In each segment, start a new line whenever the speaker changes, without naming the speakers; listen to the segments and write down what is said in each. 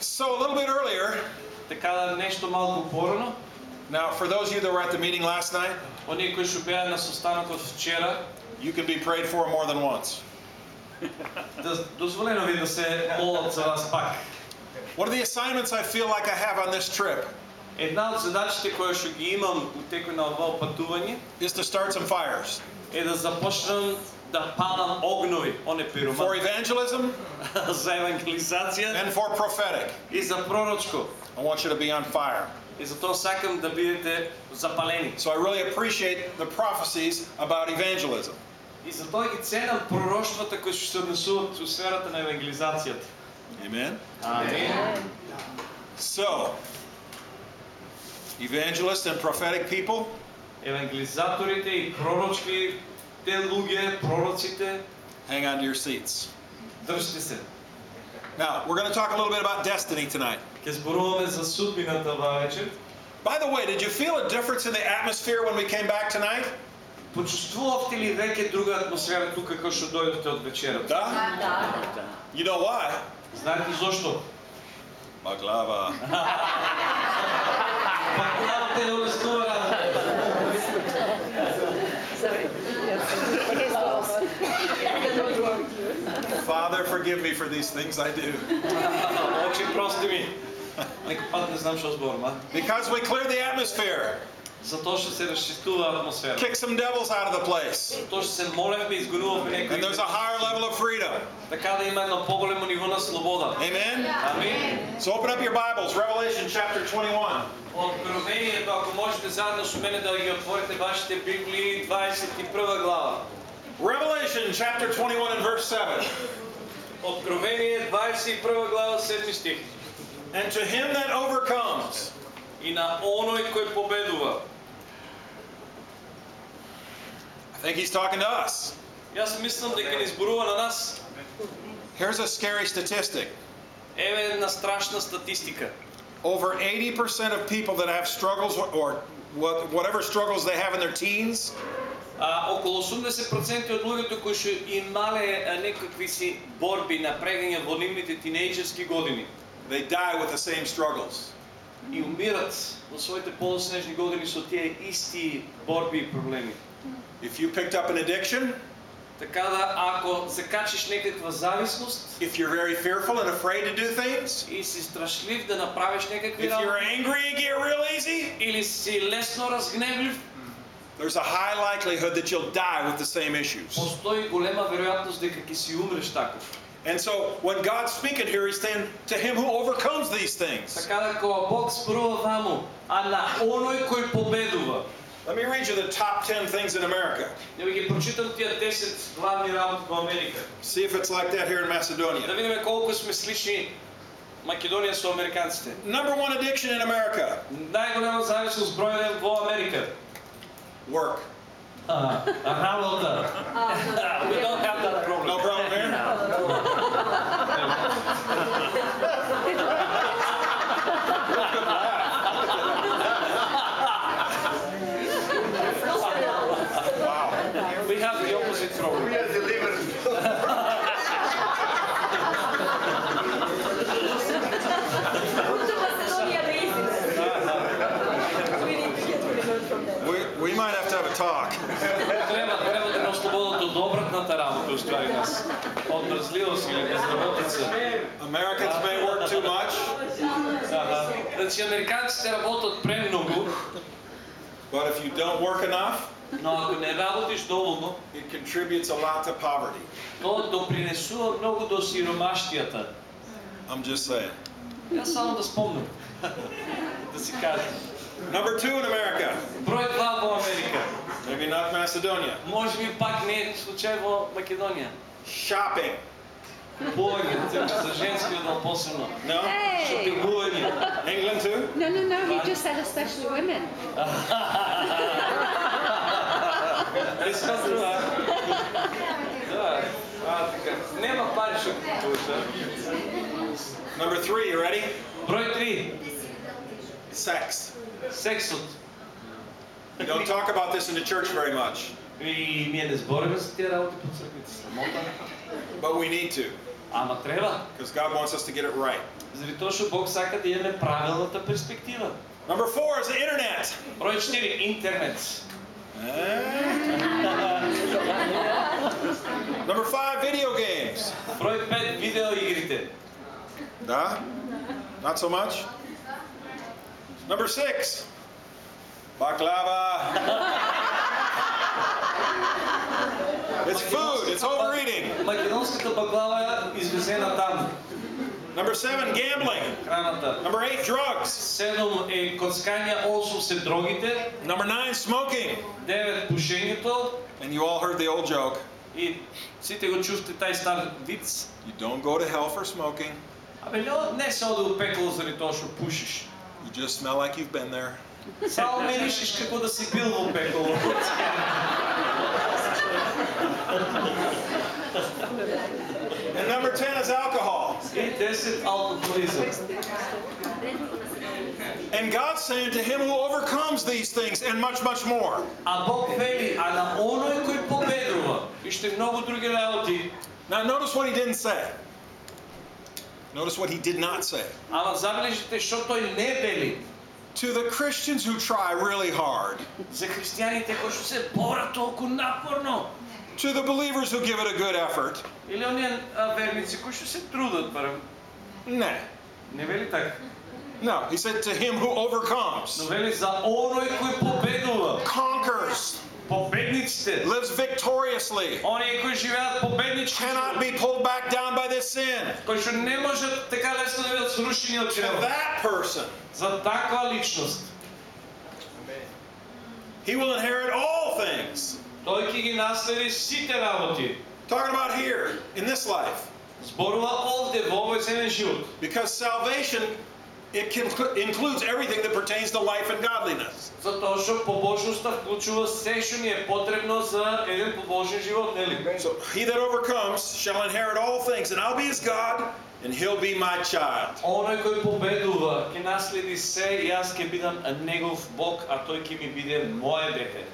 So a little bit earlier,
Така да нещо малку порано,
now for those of you that were at the meeting last night,
оние кои што беа на состанокот вчера,
you can be prayed for more than once.
да дозволено ви да се молат за вас пак.
One of the assignments I feel like I have on this trip
Една од задачите кои што ги имам у текој на ова патување
is to start some fires
е да започнам да палам огнови, оне
for
пироман,
evangelism
за евангелизација
and for prophetic.
и за пророчко.
I want you to be on fire.
И затоа сакам да бидете запалени.
So I really appreciate the prophecies about evangelism.
И затоа ги ценам пророштвата кои што се однесуваат у сферата на евангелизацијата.
Amen.
Амин.
So, evangelists and prophetic people,
Евангелизаторите и пророчки те луѓе, пророците,
hang on to your seats.
држте се.
Now, we're going to talk a little bit about destiny tonight.
Ќе зборуваме за судбината оваа вечер.
By the way, did you feel a difference in the atmosphere when we came back tonight?
Почувствувавте ли веќе друга атмосфера тука кога што дојдовте од вечерата?
Da? You know why?
Знаете зошто?
Baklava.
Баклавата е обестувана.
Father, forgive me for these things I do.
Очи прости ми. Некој пат не знам што зборам, а?
Because we clear the atmosphere,
Затоа што се расчистува атмосфера.
kick some devils out of the place,
Затоа што се молевме, изгонувавме
and
некои.
there's a higher level of freedom.
Така да има едно поголемо ниво на слобода.
Amen?
Амин.
So open up your Bibles, Revelation chapter 21.
Откровението, ако можете заедно со мене да ги отворите вашите Библии, 21 глава.
Revelation chapter 21 and verse 7.
Откровение 21 глава 7 стих.
And to him that overcomes,
И на оној кој победува.
I think he's talking to us.
Јас мислам дека ни зборува на нас.
Here's a scary statistic.
Еве една страшна статистика.
Over 80% of people that have struggles or what- whatever struggles they have in their teens
А, околу 80% од луѓето кои што имале некакви си борби напрегани во нивните тинејџерски години
they die with the same struggles.
и умират во своите подоснежни години со тие исти борби и проблеми.
If you picked up an addiction,
Така да ако закачиш некаква зависност
if you're very fearful and afraid to do things,
и си страшлив да направиш некакви
if you're
работи
angry and get real easy,
или си лесно разгневлив,
there's a high likelihood that you'll die with the same issues.
постои голема веројатност дека ќе си умреш таков.
And so when God's speaking here, he's saying to him who overcomes these things.
Така да кога Бог зборува ваму, а на оној кој победува.
Let me read you the top 10 things in America.
Ја ви ги прочитам тие 10 главни работи во Америка.
See if it's like that here in
Да
Macedonia.
видиме колку сме слични Македонија со американците.
Number one addiction in America
Најголема зависност број еден во Америка.
Work.
Uh, uh, how will the? Uh, we don't have that problem.
No problem here.
Или безработица.
Americans may work too much.
Значи, американците работат премногу,
but if you don't work enough,
но ако не работиш доволно,
it contributes a lot to poverty.
то допринесува многу до сиромаштијата.
I'm just saying.
Јас само да спомнам. да си кажам.
Number two in America,
Број 2 во Америка.
maybe not Macedonia,
Може би пак не е случај во Македонија.
shopping.
Booing, Zajenska del Bolsonaro.
No?
Hey.
Booing.
England too?
No, no, no, he just said especially women.
It's not true,
Number three, you ready?
Broj tri.
Sex.
Sexut.
You don't talk about this in the church very much.
И ние не збориме за тие работи по црквите. Срамота.
but we need to.
Ама треба.
because God wants us to get it right.
Заради тоа што Бог сака да имаме правилната перспектива.
Number four is the internet.
Број 4 интернет.
Number five, video games.
Број 5 видеоигрите.
Да? Not so much? Number six, baklava. it's food, it's overeating.
Македонската баклава е извезена там.
Number seven, gambling.
Храната.
Number eight, drugs.
7 е коцкање, 8 се дрогите,
Number nine, smoking.
9 пушењето
And you all heard the old joke
и сите го чувствате тај стар виц.
you don't go to hell for smoking,
Абе, не, не се оде у пеколо заради тоа што пушиш.
you just smell like you've been there.
Само миришиш како да си бил во пеколо.
And number 10 is alcohol.
И 10 алкохолизам.
And God's saying to him who overcomes these things and much, much more,
А Бог вели, а на оној кој победува, и ще многу други работи,
Now, notice what he didn't say. Notice what he did not say.
ама забележите што тој не вели
To the Christians who try really hard,
за христијаните кои што се борат толку напорно,
to the believers who give it a good effort,
или оние а, верници кои што се трудат барем.
nah.
Не вели така.
No, he said to him who
Но
overcomes,
вели за оној кој победува,
conquers,
победниците,
lives victoriously,
оние кои живеат победнички
cannot
живот,
be pulled back down by this sin.
кои што не можат така лесно да бидат срушени од
To
гревот.
that person,
За таква личност,
he will inherit all things.
тој ќе ги наследи сите работи.
Talking about here, in this life.
Зборува овде во овој земен живот.
Because salvation, it can, includes everything that pertains to life and godliness.
Затоа што побожноста вклучува се што ни е потребно за еден побожен живот, нели?
So he that overcomes shall inherit all things, and I'll be his God, and he'll be my child.
Оној кој победува ќе наследи се и јас ќе бидам негов Бог, а тој ќе ми биде моje дете.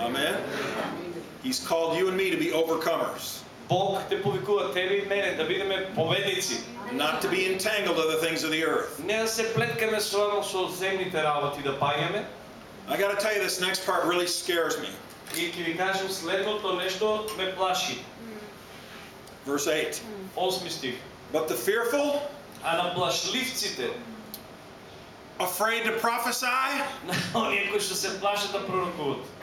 Amen. He's called you and me to be overcomers,
Бог те повикува тебе и мене да бидеме победници.
not to be entangled in the things of the earth.
Не да се плеткаме само со земните работи да паѓаме.
I got to tell you, this next part really scares me.
И ќе ви кажам следното нешто ме плаши.
Verse 8.
Осми стих.
But the fearful,
А на плашливците,
afraid to prophesy,
на оние кои што се плашат да пророкуват,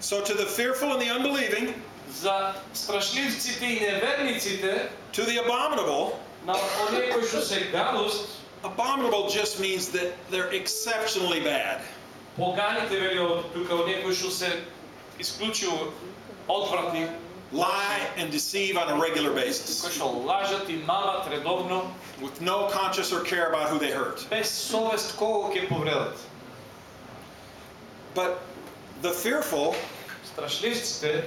So to the fearful and the unbelieving,
За страшливците и неверниците,
to the abominable,
на оние кои што се гадост,
abominable just means that they're exceptionally bad.
поганите вели од тука оние кои што се исклучиво одвратни,
Lie and deceive on a regular
кои
basis
што лажат и мамат редовно,
with no conscience or care about who they hurt.
без совест кого ќе повредат.
But the fearful,
Страшливците,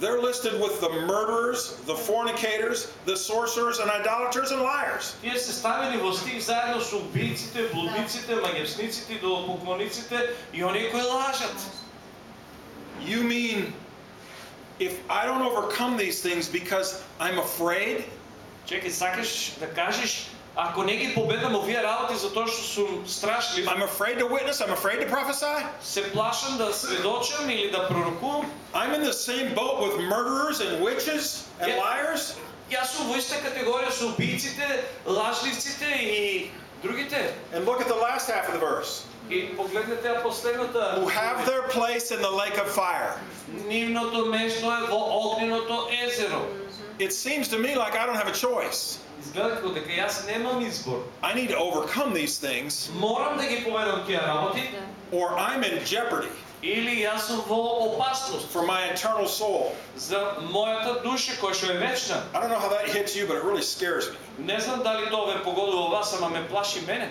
they're listed with the murderers, the fornicators, the sorcerers, and idolaters and liars.
тие се ставени во стих заедно со убийците, блудниците, магевсниците, идолопоклониците и оние кои лажат.
You mean if I don't overcome these things because I'm afraid,
Чекай, сакаш да кажеш, ако не ги победам овие работи затоа што сум страшлив,
I'm afraid to witness, I'm afraid to prophesy,
се плашам да сведочам или да пророкувам,
I'm in the same boat with murderers and witches and
Yeah.
liars?
јас сум во иста категорија со убийците, лажливците и другите.
And look at the last half of the verse.
И погледнете ја последната.
Who have their place in the lake of fire.
Нивното место е во огненото езеро.
It seems to me like I don't have a choice.
Изгледа како дека јас немам избор.
I need to overcome these things
Морам да ги поведам тие работи,
or I'm in jeopardy.
Или јас сум во опасност
for my eternal soul.
за мојата душа која што е вечна.
I don't know how that hits you, but it really scares me.
Не знам дали тоа ве погодува вас, ама ме плаши мене.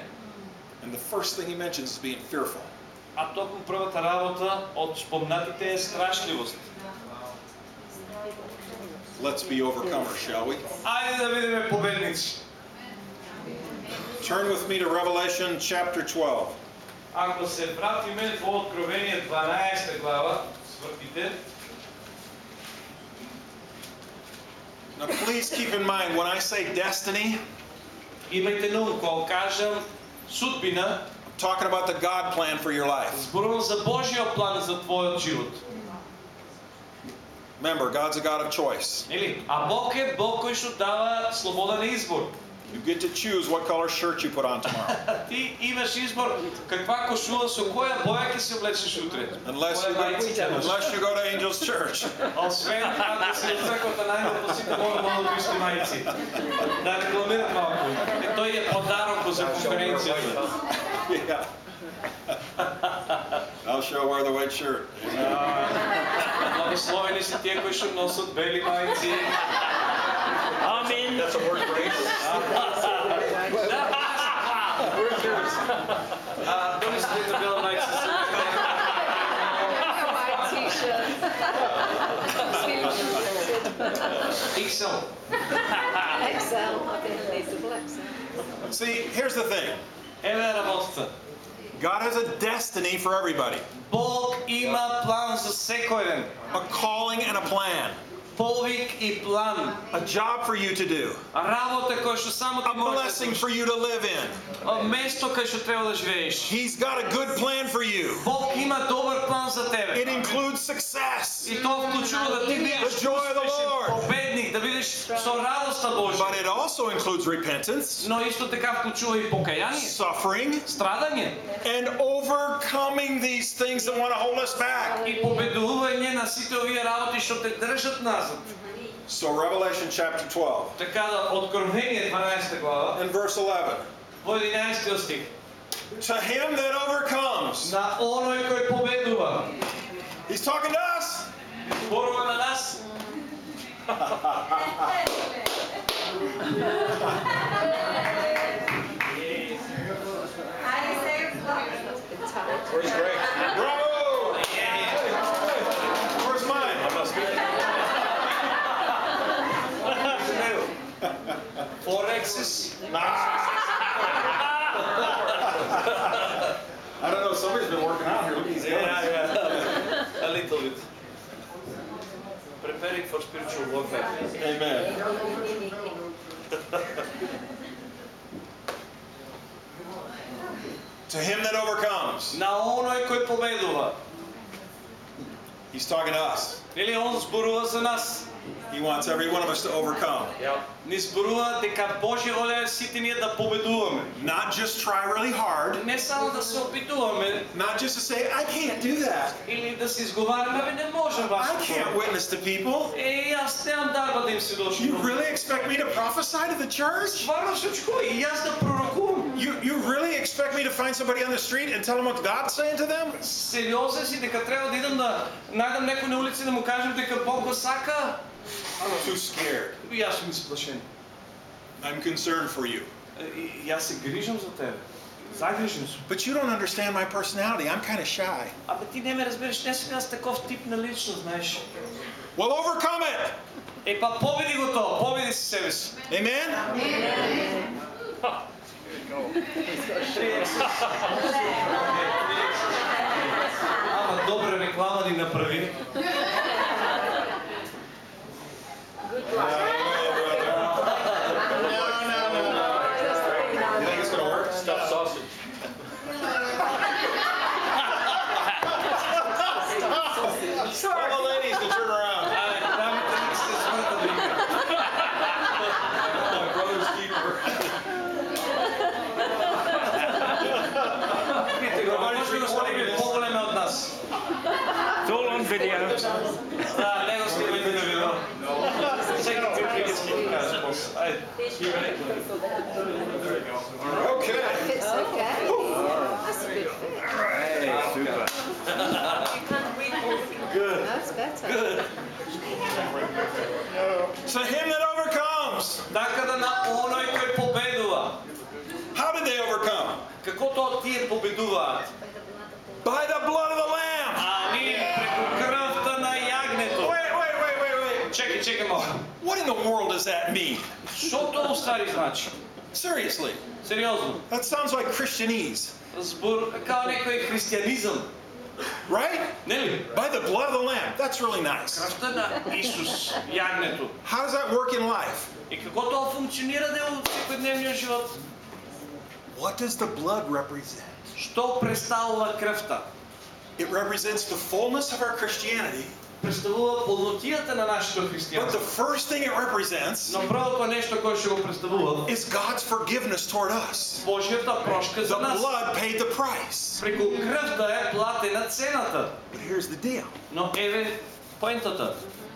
And the first thing he mentions is being fearful.
А токму првата работа од спомнатите е страшливост.
Let's be overcomers, shall we?
Ајде да видиме победници.
Turn with me to Revelation chapter 12.
Ако се вратиме во Откровение 12 глава, свртите,
Now, please keep in mind when I say destiny,
имајте на ум кога кажам судбина,
I'm talking about the God plan for your life.
зборувам за Божиот план за твојот живот.
Remember, God's a God of choice.
Нели? А Бог е Бог кој што дава слободен избор.
You get to choose what color shirt you put on tomorrow.
Ти имаш избор каква кошула со која боја ќе се облечеш утре.
Unless
Која
you, go,
мајци ќе носиш.
unless you go to Angel's Church.
Освен ако се црквата најде по сите мора да одиш мајци. Да рекламирам малку. Е, тој е подарок за конференцијата.
yeah. I'll show wear the white shirt.
Благословени се тие кои што носат бели мајци. Амин.
That's a word for angels.
А, донесете на бела мајца.
White t-shirt.
Иксел.
XL. I think they need double XL.
See, here's the thing
Еве е работата.
God has a destiny for everybody,
Бог ema plans a sequelen.
A calling and a plan.
Повик и план.
a job for you to do,
Работа која што само ти
a
можеш
blessing
да
for you to live in.
А, Место кај што треба да живееш.
He's got a good plan for you.
Бог има добар план за тебе.
It includes success,
И тоа вклучува да ти бидеш
The joy of the
успешен
Lord.
победник, да бидеш со радоста Божја.
but it also includes repentance,
Но исто така вклучува и покаяние,
suffering,
страдање
and overcoming these things that want to hold us back.
и победување на сите овие работи што те држат назад.
So, Revelation chapter 12
Така да Откровение 12 глава,
and verse 11.
во 11 стих.
To him that overcomes,
На оној кој победува.
he's talking to us.
Зборува на нас.
It's tight.
Where's Greg?
Форексис.
I don't know, somebody's been working out here. Look at these hands.
A little bit. Preparing for spiritual warfare.
Amen. To him that overcomes,
На оној кој победува.
he's talking to us.
Или он зборува за нас.
He wants every one of us to overcome.
Ни зборува дека Божја воля е сите ние да победуваме.
Not just try really hard,
Не само да се опитуваме
not just to say, I can't do that.
или да се изговараме, бе не можем баш.
I can't witness to people.
Е, аз немам дарба да им се дошли.
You really expect me to prophesy to the church?
Стварно се очкува и аз да пророкувам.
You, you really expect me to find somebody on the street and tell them what God's saying to them?
Сериозен си дека треба да идам да најдам некој на улица и да му кажем дека Бог го сака.
I'm too scared.
И аз сум исплашен.
I'm concerned for you.
И, и аз се грижам за тебе. Загрижен сум.
But you don't understand my personality. I'm kind of shy.
Абе ти не ме разбереш, не съм аз таков тип на личност, знаеш.
Well, overcome it.
Е па победи го тоа, победи си себе си.
Amen?
Ама добра реклама ни направи.
so him that overcomes. How did they overcome? By the blood of the lamb.
Амин. Преку.
Wait, wait, wait, What in the world does that mean?
Што тоа studies значи?
Seriously.
Сериозно.
That sounds like Christianese.
Збор како некој христијанизам.
right?
нели?
By the blood of the Lamb. That's really nice.
Крвта на Исус, јагнето.
How does that work in life?
И како тоа функционира дел од секојдневниот живот?
What does the blood represent?
Што представува крвта?
It represents the fullness of our Christianity,
Представува полнотијата на нашето
but the
христијанство.
first thing it represents
Но првото нешто кое што го представува
is God's forgiveness toward us.
Божјата прошка
The
за нас.
blood paid the price.
Преку крвта е платена цената.
But here's the deal
Но еве поентата.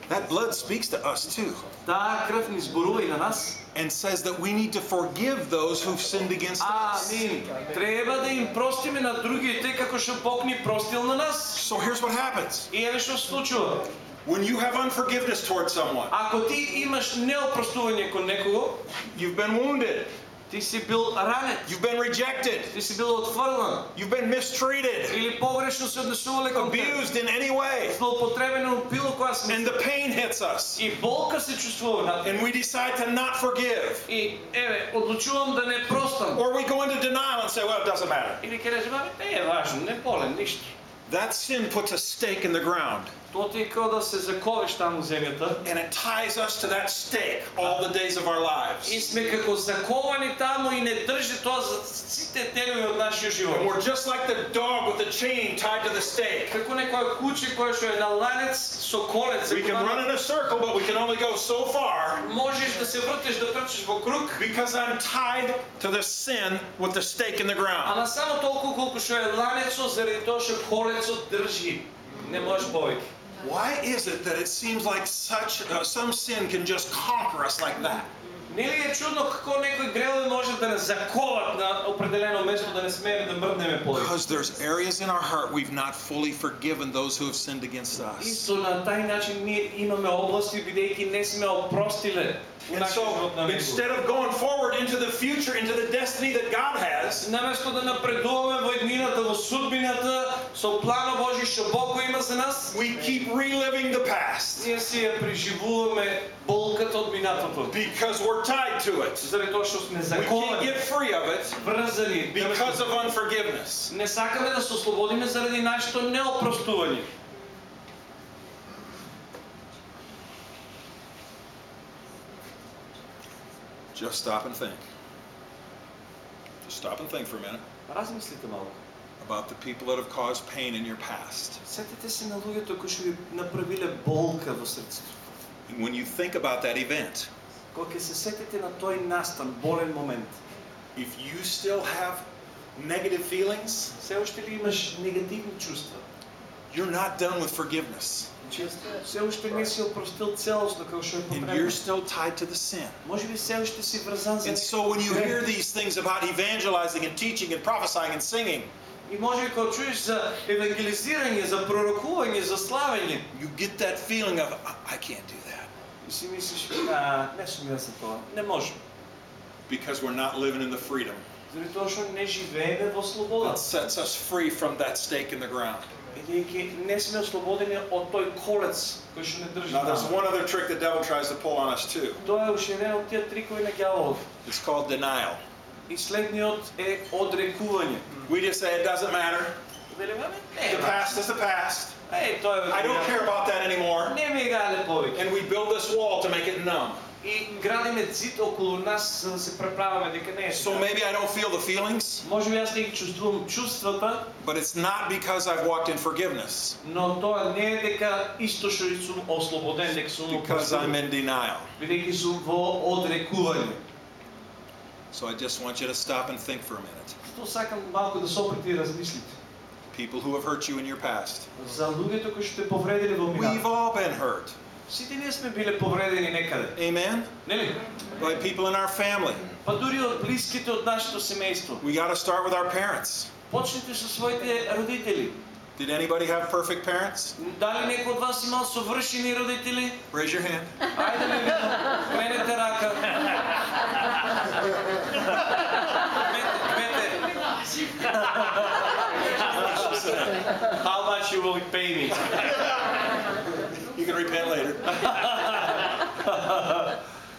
that blood speaks to us too
Таа крв ни зборува и на нас.
and says that we need to forgive those who've sinned against us.
Амин. Треба да им простиме на другите како што Бог ни простил на нас.
So here's what happens
И еве што се случува.
when you have unforgiveness toward someone,
Ако ти имаш неопростување кон некого,
you've been wounded,
ти си бил ранет,
you've been rejected,
ти си бил отфрлен
you've been mistreated,
или погрешно се однесувале кон тебе,
abused in any way,
злоупотребено од било која
and
смисла.
the pain hits us,
И болка се чувствува над
and we decide to not forgive.
И еве, одлучувам да не простам.
Or we go into denial and say, well, it doesn't matter.
Или ќе речем, абе, не е важно, не болен, ништо.
That sin puts a stake in the ground,
Тоа ти е како да се заковеш таму во земјата.
and it ties us to that stake all the days of our
И
lives.
сме како заковани таму и не држи тоа за сите денови од нашиот
And
живот.
we're just like the dog with the chain tied to the stake.
Како некоја куче која што е на ланец со колец.
We can run in a circle, but we can only go so far
Можеш да се вртиш, да трчиш во круг,
because I'm tied to the sin with the stake in the ground.
ама само толку колку што е ланецот заради тоа што колецот држи. Не можеш повеќе.
Why is it that it seems like such uh, some sin can just conquer us like that?
Нели е чудно како некои гревови може да не заковат на определено место да не смееме да мрднеме повеќе.
Because there's areas in our heart we've not fully forgiven those who have sinned against us.
Исто на тај начин ние имаме области бидејќи не сме опростиле у
And
нашиот живот на
so
некој.
instead of going forward into the future, into the destiny that God has,
Наместо да напредуваме во еднината, во судбината, со планот Божи што Бог го има за нас,
we keep reliving the past
ние си ја преживуваме болката од минатото.
because we're tied to it.
Заради тоа што сме
We can't
заковани,
get free of it
врзани,
because of unforgiveness.
не сакаме да се ослободиме заради нашето неопростување.
Just stop and think. Just stop and think for a minute
Размислите малку.
about the people that have caused pain in your past.
Сетете се на луѓето кои што ви направиле болка во срцето.
And when you think about that event,
Кога ќе се сетите на тој настан, болен момент,
if you still have negative feelings,
се уште ли имаш негативни чувства?
you're not done with forgiveness.
Че се уште не си опростил целосно како што е
And
потребно.
you're still tied to the sin.
Може би се уште си врзан за
And so when you hear these things about evangelizing and teaching and prophesying and singing,
И може би кога чуеш за евангелизирање, за пророкување, за славење,
you get that feeling of, "I- I can't do that
и си мислиш, а, не сум јас за тоа. Не можем.
because we're not living in the freedom
Заради тоа што не живееме во слобода.
that sets us free from that stake in the ground.
Бидејќи не сме ослободени од тој колец кој што не држи
Now, there's
нас.
one other trick the devil tries to pull on us too.
Тоа е уште еден од тие трикови на ѓаволот.
It's called denial.
И следниот е одрекување.
We just say it doesn't matter.
Велиме, не,
The past is the past.
Е, тоа е.
I don't care about that anymore.
Не ми гајле повеќе.
And we build this wall to make it numb.
И градиме зид околу нас за да се преправаме дека не е.
So
така.
maybe I don't feel the feelings,
Може би јас не ги чувствувам чувствата,
but it's not because I've walked in forgiveness,
но тоа не е дека исто што сум ослободен, дека сум
because I'm in denial.
бидејќи сум во одрекување.
So I just want you to stop and think for a minute.
Тоа сакам малку да се опрете и размислите.
People who have hurt you in your past.
За луѓето кои што те повредиле во
We've
минатото.
all been hurt.
Сите ние сме биле повредени некаде.
Amen?
Нели?
By people in our family.
Па дури од блиските од нашето семејство.
We got to start with our parents.
Почнете со своите родители.
Did anybody have perfect parents?
Дали некој од вас имал совршени родители?
Raise your hand.
Ајде да видим. Кменете рака. Кмете, кмете. How much you will pay me?
You can repent later.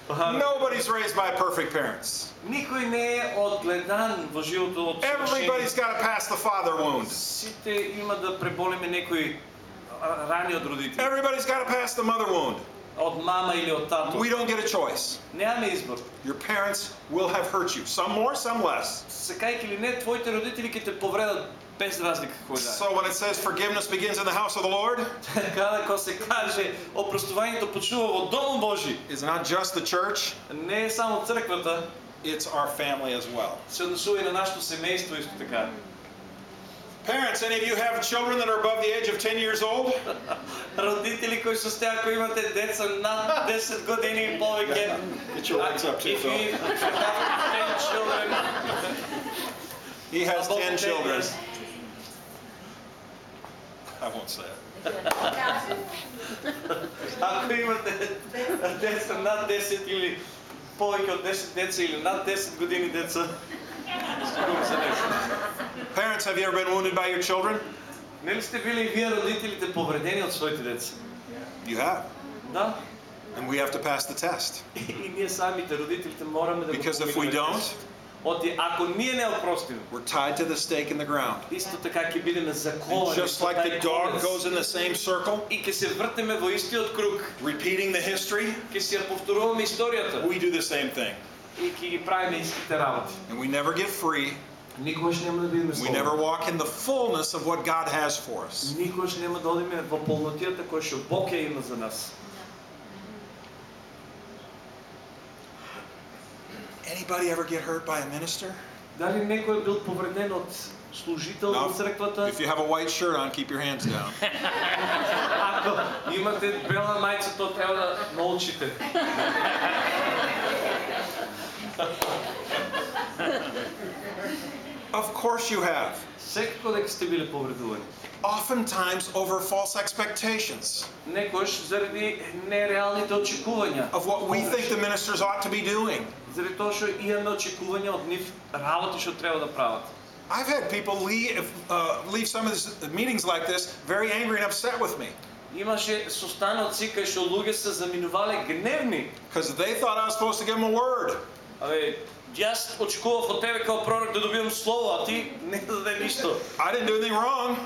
Nobody's raised by perfect parents.
Никој не е одгледан во животот од
Everybody's
совршени.
got to pass the father wound.
Сите има да преболиме некои а, рани од родители.
Everybody's got to pass the mother wound.
Од мама или од тато.
We don't get a choice.
Немаме избор.
Your parents will have hurt you, some more, some less.
Секајќи или не, твоите родители ќе те повредат без разлика кој да е.
So when it says forgiveness begins in the house of the Lord,
Така кога се каже опростувањето почнува во домот Божи,
it's not just the church,
не е само црквата,
it's our family as well.
се однесува и на нашето семејство исто така.
Parents, any of you have children that are above the age of 10 years old?
Родители кои се сте ако имате деца над 10 години и повеќе.
Get your legs up too,
If you
Phil.
if you have 10 children,
He has
above
10 children.
years,
I won't say it.
Ако имате деца над 10 или повеќе од 10 деца или над 10 години деца, скоро се деца.
Parents, have you ever been wounded by your children?
Нели сте били и вие родителите повредени од своите деца?
You have.
Да.
And we have to pass the test.
И ние самите родителите мораме да го
Because if we
поминеме
don't,
тест. Оти ако ние не опростиме,
we're tied to the stake in the ground.
исто така ќе бидеме
And
заковани
just
со
like
тај
the dog
колес.
goes in the same circle,
и ќе се вртеме во истиот круг,
repeating the history,
ќе си ја повторуваме историјата
we do the same thing.
и ќе ги правиме истите работи.
And we never get free.
Никогаш нема да бидеме
We never
слободни.
walk in the fullness of what God has for us.
Никогаш нема да одиме во полнотијата која што Бог ја има за нас.
Anybody ever get hurt by a minister?
Дали некој е бил повреден од служител
No.
во црквата?
If you have a white shirt on, keep your hands down.
Ако имате бела мајца, то треба да молчите.
Of course you have.
Секако дека сте биле повредувани.
Oftentimes over false expectations
Некојаш заради нереалните очекувања.
of what we think the ministers ought to be doing.
Заради тоа што имаме очекувања од нив работи што треба да прават.
I've had people leave, uh, leave some of these meetings like this very angry and upset with me
Имаше состаноци кај што луѓе се заминувале гневни.
because they thought I was supposed to give them a word.
Абе, јас очекував од тебе како пророк да добивам слово, а ти не даде ништо.
I didn't do anything wrong,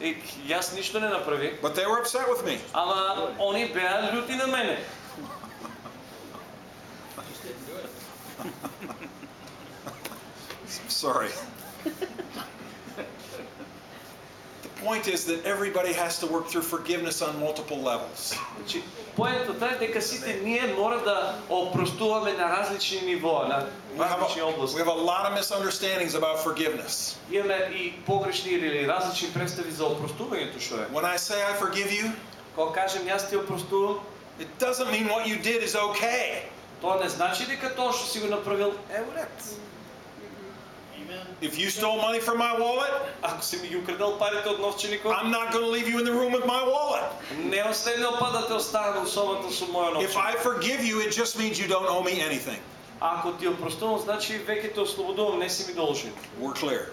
И јас ништо не направи.
but they were upset with me.
Ама они беа љути на мене.
Sorry. The point is that everybody has to work through forgiveness on multiple levels.
Значи, поентата е дека сите ние мора да опростуваме на различни нивоа, на
We have,
различни
a, we
области.
have a lot of misunderstandings about forgiveness.
Имаме и погрешни или различни представи за опростувањето што е.
When I say I forgive you,
Кога кажем јас ти опростувам,
it doesn't mean what you did is okay.
тоа не значи дека тоа што си го направил е уред.
If you stole money from my wallet,
Ако си ми ги украдал парите од новченикот,
I'm not going to leave you in the room with my wallet.
не оставил па да те оставам во собата со мојот
If
новченик.
I forgive you, it just means you don't owe me anything.
Ако ти опростувам, значи веќе те ослободувам, не си ми должен.
We're clear.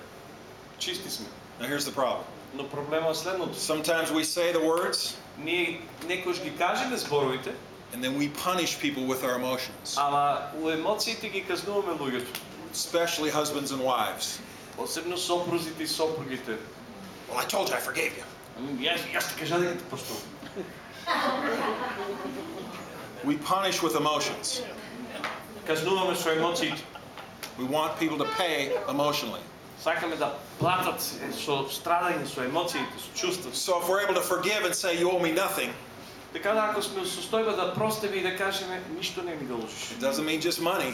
Чисти сме.
Now here's the problem.
Но проблемот е следното.
Sometimes we say the words
Ние некојаш ги кажеме зборовите,
and then we punish people with our emotions,
ама у емоциите ги казнуваме луѓето.
especially husbands and wives.
Посебно сопрузите и сопругите.
Well, I told you I forgave you.
Ами, Јас, јас ти кажа дека те простувам.
We punish with emotions.
Казнуваме со емоциите.
We want people to pay emotionally.
Сакаме да платат со страдање, со емоциите, со чувства.
So if we're able to forgive and say you owe me nothing,
Така да ако сме во состојба да простиме и да кажеме ништо не ми должиш.
it doesn't mean just money.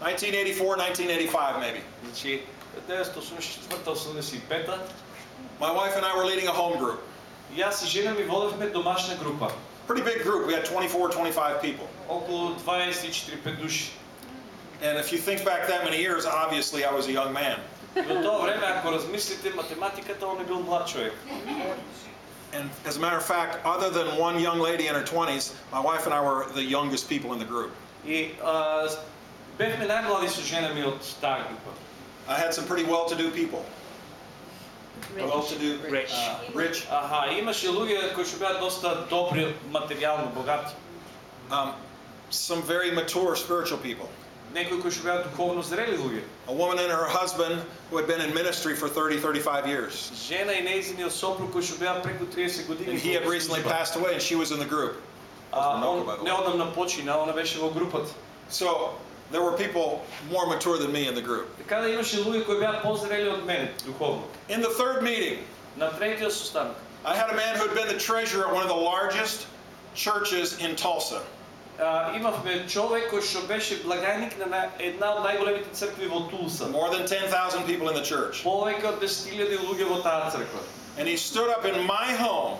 1984, 1985 maybe.
значи 1984-85,
My wife and I were leading a home group.
и аз и жена ми водехме домашна група.
Pretty big group. We had 24, 25 people.
Около 24-5 души.
And if you think back that many years, obviously I was a young man.
И до това време, ако размислите математиката, он е бил млад човек.
And as a matter of fact, other than one young lady in her 20s, my wife and I were the youngest people in the group.
И а, бехме най-млади с жена ми от тази група.
I had some pretty well-to-do people. Well-to-do,
Rich.
uh, rich.
Аха, имаше луѓе кои што беа доста добри материјално богати.
Um, some very mature spiritual people.
Некои кои што беа духовно зрели луѓе.
A woman and her husband who had been in ministry for 30, 35 years.
Жена и нејзиниот сопруг кои што беа преку 30 години.
And he had
во
recently
служба.
passed away and she was in the group.
А,
Малку,
он
by the way.
неодамна почина, она беше во групата.
So there were people more mature than me in the group.
Така да имаше луѓе кои беа позрели од мене духовно.
In the third meeting,
На третиот состанок
I had a man who had been the treasurer at one of the largest churches in Tulsa.
а, имавме човек кој што беше благајник на на една од најголемите цркви во Тулса.
More than 10,000 people in the church.
Повеќе од 10.000 луѓе во таа црква.
And he stood up in my home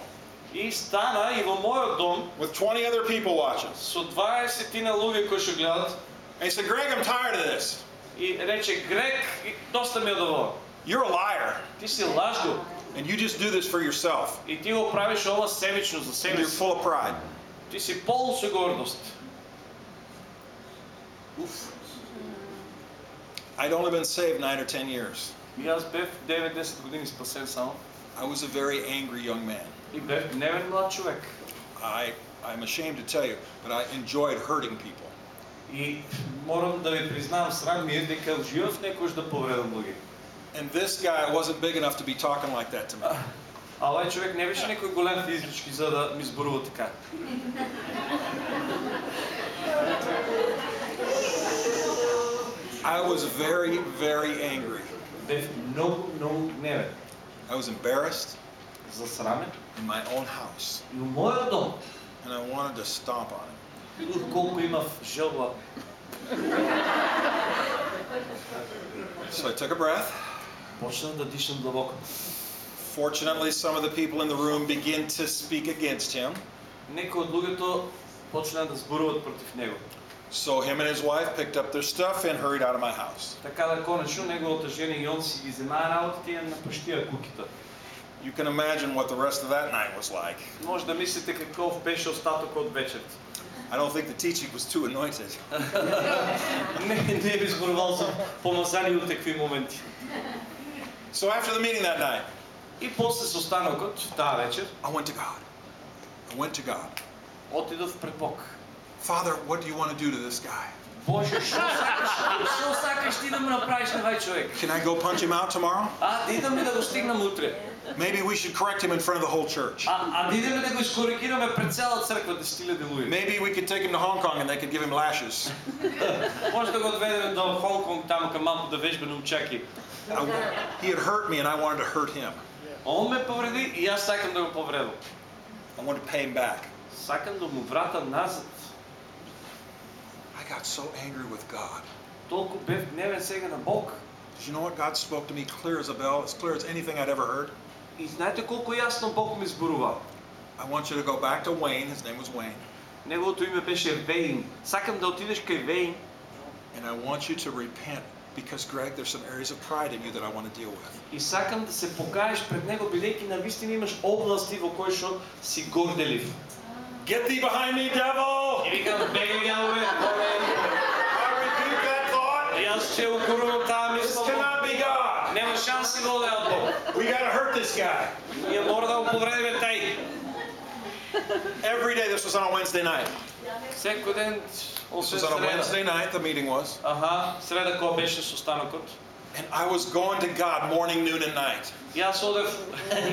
И стана и во мојот дом
with 20 other people watching.
со 20 на луѓе кои што гледат
And he said, Greg, I'm tired of this.
и рече Грек, и доста ми е од ова.
You're a liar.
Ти си лажго
And you just do this for yourself.
и ти го правиш ова себично за
And
себе
you're
си.
full of pride.
Ти си пол со гордост.
I'd only been saved nine or 10 years.
И аз бев 9-10 години спасен само.
I was a very angry young man.
И бев гневен млад човек.
I, I'm ashamed to tell you, but I enjoyed hurting people.
И морам да ви признавам, срам ми е дека живеев некојаш да повредам луѓе.
And this guy wasn't big enough to be talking like that to me.
А овај човек не беше некој голем физички за да ми зборува така.
I was very, very angry.
Бев многу, многу гневен.
I was embarrassed
Засрамен.
in my own house,
И у мојот дом,
and I wanted to stomp on him.
видов колку имав желба.
So I took a breath.
Почнав да дишам длабоко.
Fortunately, some of the people in the room began to speak against him.
Некои од луѓето почнаа да зборуваат против него.
So him and his wife picked up their stuff and hurried out of my house.
Така да конечно неговата жена и он си ги земаа работите и ја напуштија куките.
You can imagine what the rest of that night was like.
Може да мислите каков беше остаток од вечерта.
I don't think the teaching was too anointed.
Не, не би зборувал за помазани од такви моменти.
So after the meeting that night,
И после состанокот, таа вечер,
I went to God. I went to God.
отидов пред Бог.
Father, what do you want to do to this guy?
Боже, што сакаш? Што сакаш ти да му направиш на овај човек?
Can I go punch him out tomorrow?
А, да идеме да го стигнам утре.
Maybe we should correct him in front of the whole church.
А, а да идеме да го искоригираме пред цела црква, 10.000 луѓе.
Maybe we could take him to Hong Kong and they could give him lashes.
Може да го одведеме до Хонг-Конг, таму кај малку да вежба на учаки.
I- he had hurt me and I wanted to hurt him.
Он ме повреди и аз сакам да го повредам.
I wanted to pay him back.
Сакам да му вратам назад.
I got so angry with God.
Толку бев гневен сега на Бог.
Did you know what? God spoke to me clear as a bell, as clear as anything I'd ever heard.
И знаете колку јасно Бог ми зборува.
I want you to go back to Wayne. His name was Wayne.
Неговото име беше Вейн. Сакам да отидеш кај Вейн
And I want you to repent because, Greg, there's some areas of pride in you that I want to deal with.
и сакам да се покаеш пред него бидејќи навистина имаш области во кои што си горделив.
Get thee behind me, devil!
И викам бегај јаве,
I rebuke that thought.
Јас ќе укорувам таа мисла.
cannot be God.
Нема шанси да оде од Бог.
We got to hurt this guy.
Ние мора да го повредиме тај.
Every day, this was on a Wednesday night.
Секој ден,
This
освен
was on a
среда.
Wednesday night, the meeting was.
Аха, среда кога беше состанокот.
And I was going to God morning, noon, and night.
Јас одев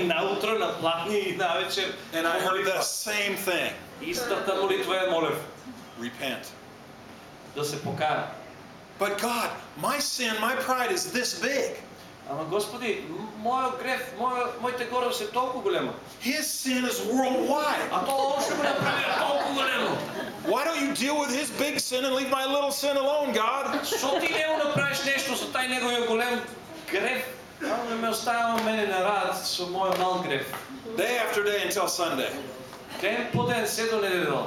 наутро, на платни и на вечер.
And I heard the same thing
Истата молитва ја молев
repent.
да се покаја.
But God, my sin, my pride is this big.
Ама Господи, м- мојот греф, моја, моите гореби се толку голема.
His sin is worldwide.
А тоа още го направи толку големо.
Why don't you deal with his big sin and leave my little sin alone, God?
Што ти не го направиш нешто со тај неговиот голем греф, а да ме оставува мене на рад со мојот мал греф.
Day after day until Sunday.
Ден по ден се до неделя.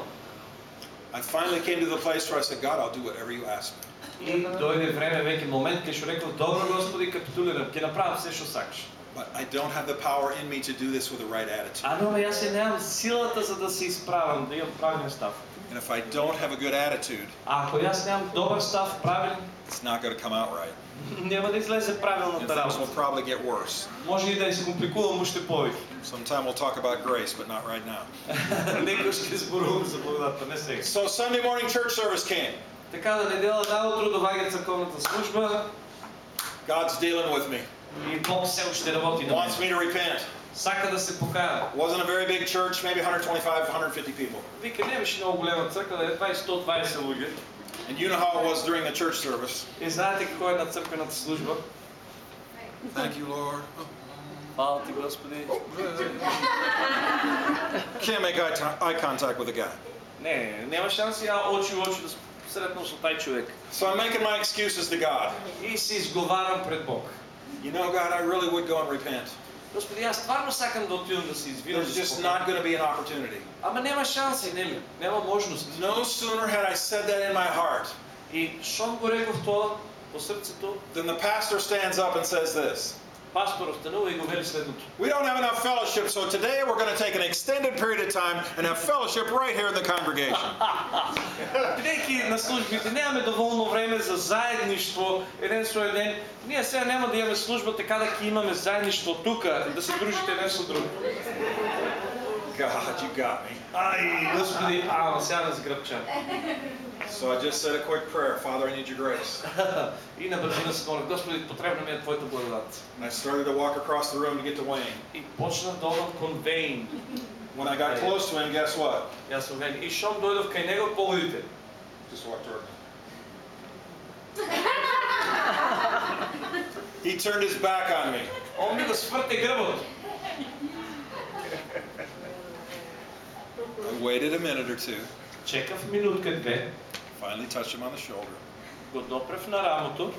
I finally came to the place where I said, God, I'll do whatever you ask me.
И дојде време веќе момент кај што реков, добро Господи, капитулирам, ќе направам се што сакаш.
But I don't have the power in me to do this with the right attitude.
А но јас ја немам силата за да се исправам, да имам правилен став.
And if I don't have a good attitude,
А ако јас немам добар став, правилен,
it's not going to come out right.
нема да излезе
And
правилната
things will
работа.
probably get worse.
Може и да искомпликувам уште повеќе.
Sometime we'll talk about grace, but not right now.
Некој ќе зборувам за благодатта, не сега.
So Sunday morning church service came.
Така да недела наутро доаѓа црковната служба
God's dealing with me.
и Бог се уште работи на
Wants
мене.
me to repent.
Сака да се покая.
Wasn't a very big church, maybe 125, 150 people.
Вика, не беше много голема църква, да е 20-120 луѓе.
And you know how it was during the church service.
И знаете какво е на църквената служба?
Thank you, Lord.
Хвала ти, Господи.
Can't make eye, t- eye contact with the guy.
Не, нема шанс ја очи у очи да се сретнам со тај човек.
So I'm making my excuses to God.
И се изговарам пред Бог.
You know, God, I really would go and repent.
Господи, јас стварно сакам да отидам да се извинам.
There's
да се
just
покаям.
not going to be an opportunity.
Ама нема шанси, нели? Нема можност.
No sooner had I said that in my heart
И шом го реков тоа по срцето,
than the pastor stands up and says this.
пасторот станува и го вели следното.
We don't have enough fellowship, so today we're going to take an extended period of time and have fellowship right here in the congregation.
Бидејќи на службите немаме доволно време за заедништво еден со еден, ние сега нема да имаме служба така да ќе имаме заедништво тука, да се дружите еден со друг.
God, you got me.
Ај, Господи, ама сега ме сгрбча.
So I just said a quick prayer. Father, I need your grace.
И на брзина се молих, Господи, потребна ми е Твоята благодат.
And I started to walk across the room to get to Wayne.
И почнав да одам кон Вейн.
When I got close to him, guess what?
Јас сум Вейн. И шом дојдов кај него, погодите.
Just walked toward me. He turned his back on me.
Он ми го сврте грбот.
I waited a minute or two,
Чекав минутка две,
finally touched him on the shoulder.
го допрев на рамото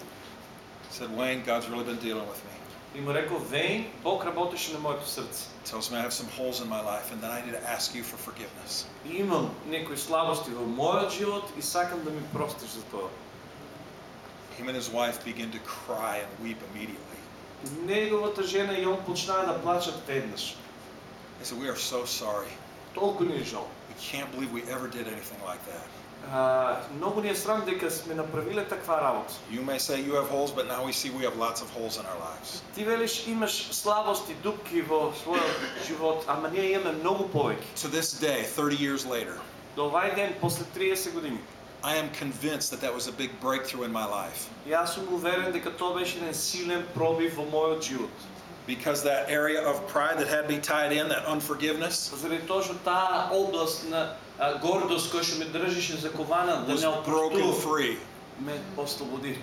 Said, Wayne, God's really been dealing with me.
и му рекол, Вейн, Бог работеше на моето сърце.
Tells me I have some holes in my life and that I need to ask you for forgiveness.
И имам некои слабости во мојот живот и сакам да ми простиш за тоа.
Him and his wife began to cry and weep immediately.
Неговата жена и он почнаа да плачат веднаш.
They said, We are so sorry.
Толку ни е жал.
We can't believe we ever did anything like that.
А, многу ни е срам дека сме направиле таква работа.
You may say you have holes, but now we see we have lots of holes in our lives.
Ти велиш имаш слабости, дупки во својот живот, ама ние имаме многу повеќе.
To this day, 30 years later,
До овај ден, после 30 години,
I am convinced that that was a big breakthrough in my life.
јас сум уверен дека тоа беше еден силен пробив во мојот живот.
Because that area of pride that had me tied in, that unforgiveness,
Заради тоа што таа област на а, гордост која што ме држеше закована да
was
не
broken
опростувам,
free.
ме ослободи.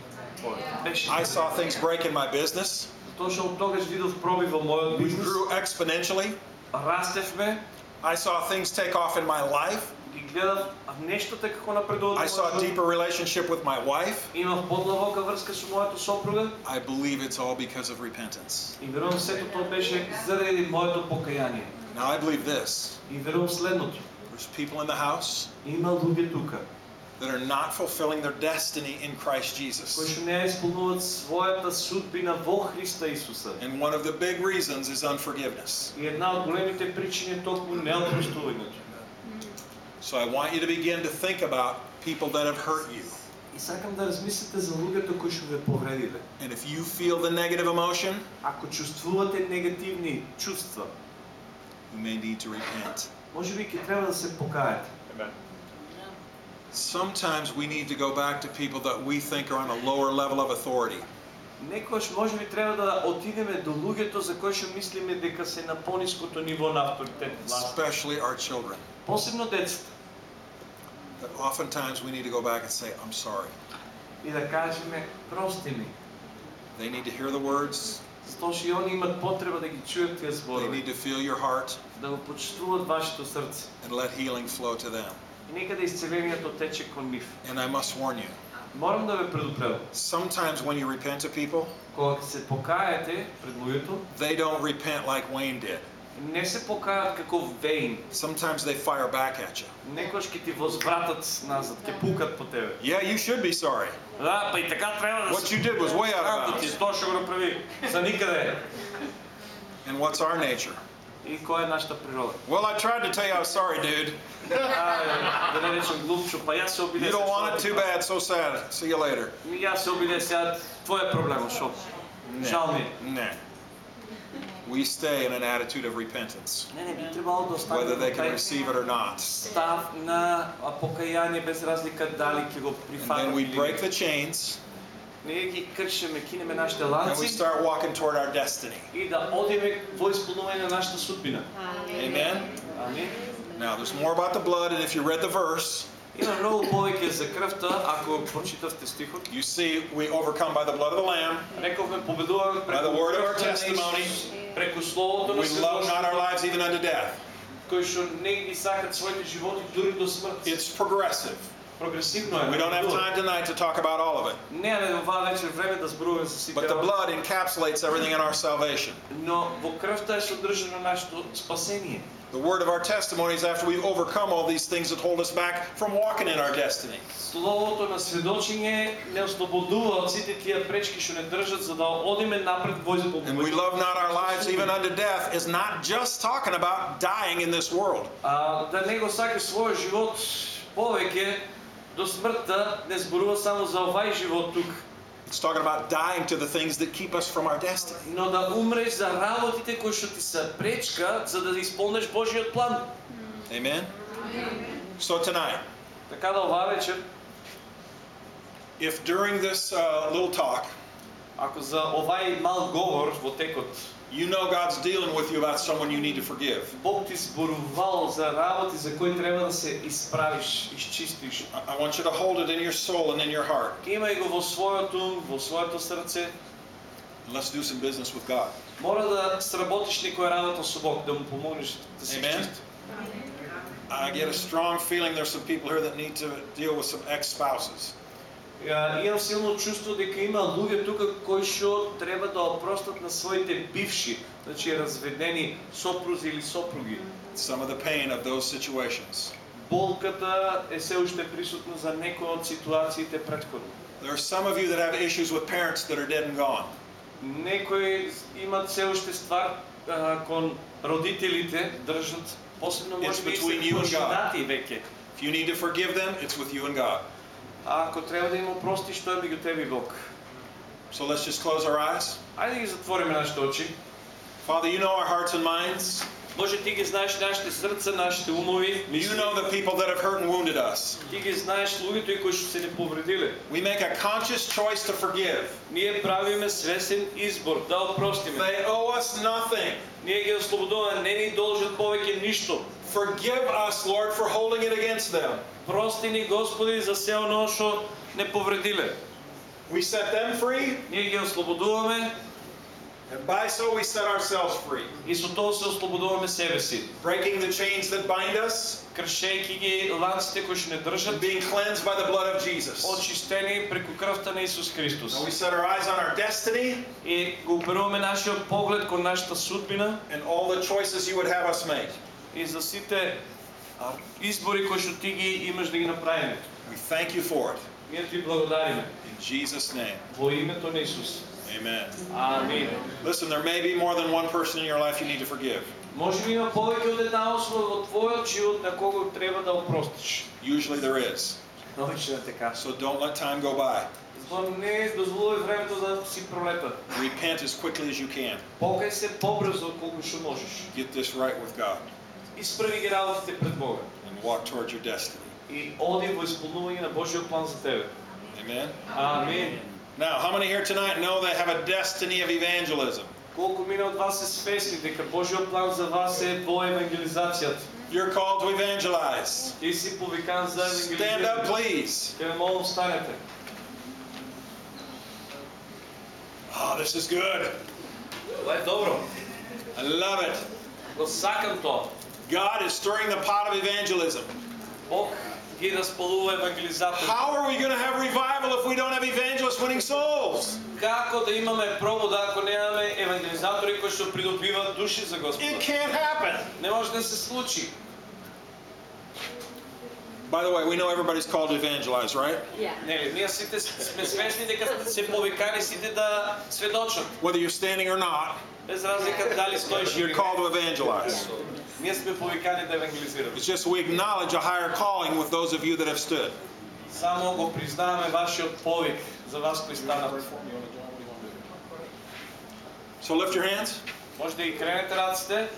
Беше.
I saw things break in my business.
Тоа што од тогаш видов проби во мојот
We
бизнес,
grew exponentially.
растевме
I saw things take off in my life.
и гледав нештата како напредуват.
I
во
saw a
мојот живот.
deeper relationship with my wife.
Имав подлабока врска со мојата сопруга
I believe it's all because of repentance.
и верувам сето тоа беше заради моето покаяние.
Now, I believe this
И верувам следното.
there's people in the house
Има луѓе тука
that are not fulfilling their destiny in Christ
кои
Jesus.
што не ја исполнуваат својата судбина во Христа Исуса.
And one of the big reasons is unforgiveness. So I want you to begin to think about people that have hurt you.
И сакам да размислите за луѓето кои што ве повредиле.
And if you feel the negative emotion,
Ако чувствувате негативни чувства,
you may need to repent.
може би ќе треба да се покаете.
Sometimes we need to go back to people that we think are on a lower level of authority.
Некојаш може би треба да отидеме до луѓето за кои што мислиме дека се на пониското ниво на авторитет власт.
especially our children.
Посебно децата.
That oftentimes we need to go back and say, I'm sorry.
И да кажеме, прости ми.
They need to hear the words.
Затоа што и они имат потреба да ги чујат тие
They
зборови,
need to feel your heart
да го почувствуваат вашето срце.
and let healing flow to them.
И нека да исцелението тече кон нив.
And I must warn you,
Морам да ве предупредам.
sometimes when you repent to people,
Кога ќе се покаете пред луѓето,
they don't repent like Wayne did.
не се покајат како Вейн.
Sometimes they fire back at you.
Некојаш ќе ти возвратат назад, ќе пукат по тебе.
Yeah, you should be sorry.
Да, па и така треба да
What you did was way out of
Како ти
bounds.
тоа што го направи за никаде.
And what's our nature?
И која е нашата природа?
Well, I tried to tell you I was sorry, dude.
А, да не речем глупчо, па јас се обиде.
You don't want it? Too bad. So sad. See you later.
Јас се обиде сега, твој е проблем, шо? Жал ми. е.
Nah. We stay in an attitude of repentance,
Не, не, би требало да
whether they
оставиме
can
тај
receive it or not.
став на а, покаяние без разлика дали ќе го
And
прифатат
then we
или
break
не.
the chains
Ние ги кршиме, кинеме нашите
and we
ланци
start walking toward our destiny.
и да одиме во исполнување на нашата судбина.
Amen?
Амин.
Now, there's more about the blood, and if you read the verse,
Има многу повеќе за крвта, ако прочитавте стихот.
you see we overcome by the blood of the Lamb.
Рековме победуваме
By
преку
the word of our
крвта на
testimony.
Исус, преку словото на
We love not our
сведоштвото,
lives even unto death.
кои што не ги сакат своите животи дури до смрт.
It's progressive.
Прогресивно е.
We don't have time tonight to talk about all of it.
Немаме оваа вечер време да зборуваме за сите
But the
работи.
blood encapsulates everything in our salvation.
Но во крвта е содржано нашето спасение.
The word of our testimony is after we've overcome all these things that hold us back from walking in our destiny.
Словото на сведочење не ослободува од сите тие пречки што не држат за да одиме напред во
And we
исполнување.
love not our lives even unto death is not just talking about dying in this world.
А, да не го сака својот живот повеќе до смртта не зборува само за овај живот тук,
It's talking about dying to the things that keep us from our destiny.
но да умреш за работите кои што ти се пречка за да исполниш Божиот план.
Amen? So tonight,
Така да оваа вечер,
if during this uh, little talk
ако за овај мал говор во текот
you know God's dealing with you about someone you need to forgive,
Бог ти зборувал за работи за кои треба да се исправиш, изчистиш.
I I want you to hold it in your soul and in your heart.
Имај го во својот ум, во своето срце.
And let's do some business with God.
Мора да сработиш некоја работа со Бог, да му помогнеш да се
Amen.
изчисти.
I get a strong feeling there's some people here that need to deal with some ex-spouses.
Имам силно чувство дека има луѓе тука кои што треба да опростат на своите бивши, значи разведени сопрузи или сопруги.
Some of the pain of those situations.
Болката е се уште присутна за некои од ситуациите претходно.
There are some of you that have issues with parents that are dead and gone.
Некои имат се уште ствар кон родителите, држат, посебно може би се женати веќе.
If you need to forgive them, it's with you and God.
А ако треба да им опростиш, тоа е меѓу тебе и Бог.
So let's just close our eyes.
Ајде ги затвориме нашите очи.
Father, you know our hearts and minds.
Може ти ги знаеш нашите срца, нашите умови,
You know the people that have hurt and wounded us.
Ти ги знаеш луѓето и кои што се ни повредиле.
We make a conscious choice to forgive.
Ние правиме свесен избор да опростиме.
They owe us nothing.
Ние ги ослободуваме, не ни должат повеќе ништо.
Forgive us, Lord, for holding it against them.
Прости ни Господи за се оно што не повредиле.
We set them free,
Ние ги ослободуваме
and by so we set ourselves free.
и со тоа се ослободуваме себе си.
Breaking the chains that bind us
Кршејќи ги ланците кои што не
and
држат,
being cleansed by the blood of Jesus.
очистени преку крвта на Исус Христос.
Now we set our eyes on our destiny
И го уперуваме нашиот поглед кон нашата судбина
and all the choices you would have us make.
и за сите а, избори кои што ти ги имаш да ги направиме.
We thank you for it.
Ние ти благодариме
In Jesus' name,
во името на Исус.
amen.
Амин.
Listen, there may be more than one person in your life you need to forgive.
Може би има повеќе од една особа во твојот живот на кого треба да опростиш.
Usually there is.
Обично е така.
So don't let time go by.
Затоа не дозволувај времето да си пролета.
Repent as quickly as you can.
Покај се побрзо колку што можеш.
Get this right with God
Исправи ги работите пред Бога
and walk towards your destiny.
и оди во исполнување на Божиот план за тебе.
Amen.
Амин.
Now, how many here tonight know they have a destiny of evangelism?
Колку мина од вас се свесни дека Божиот план за вас е во евангелизацијата.
You're called to evangelize.
Ти си повикан за
Stand up,
евангелизирање.
please.
Ке ме молам станете.
Oh, this is good.
Това е добро.
I love it.
Го сакам тоа.
God is stirring the pot of evangelism.
Бог ги располува евангелизатори.
How are we going to have revival if we don't have evangelists winning souls?
Како да имаме пробуда ако немаме евангелизатори кои што придобиваат души за
It
Господа?
can't happen.
Не може да се случи.
By the way, we know everybody's called to evangelize, right?
Yeah.
Нели, ние сите сме свесни дека се повикани сите да сведочат.
Whether you're standing or not,
Без разлика дали стоиш
you're
или
called
не.
to evangelize.
Ние сме повикани да евангелизираме.
It's just we acknowledge a higher calling with those of you that have stood.
Само го признаваме вашиот повик за вас кои станат.
So lift your hands.
Може да ги кренете раците.